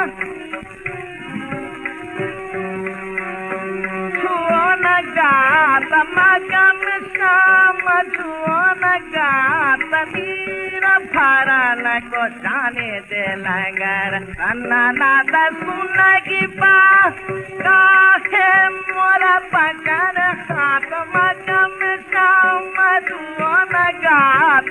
ڇ نگم ڪير free the لڳي ڪاهي مور پگم گات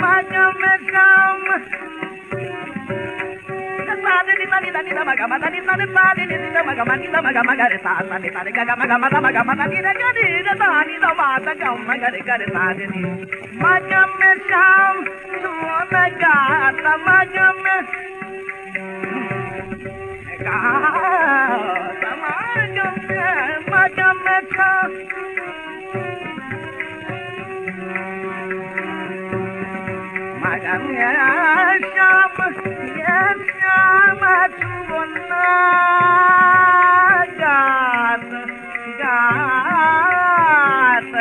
मञम कम मगम मगम श्याम मगम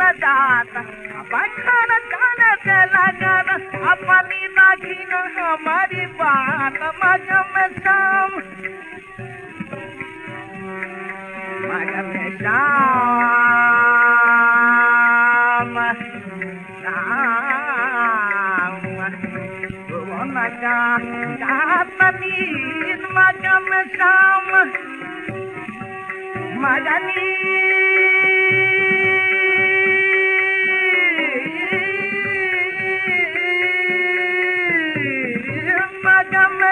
मगम अपनी नागिन हमारी बात मगम श्याम मगम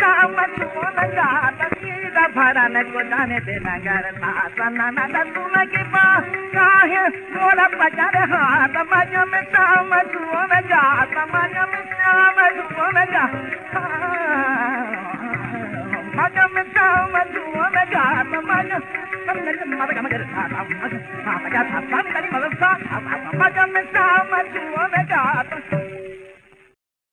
का मत मन जाता सीधा भरन को जाने दे नगर नासन नन तुम के पास काहे मोला पचर हाथ मन में काम सुन जाता मन में श्याम सुन जा मन में काम सुन जाता मन मगर मगर था था मगर था था था था था था था था था था था था था था था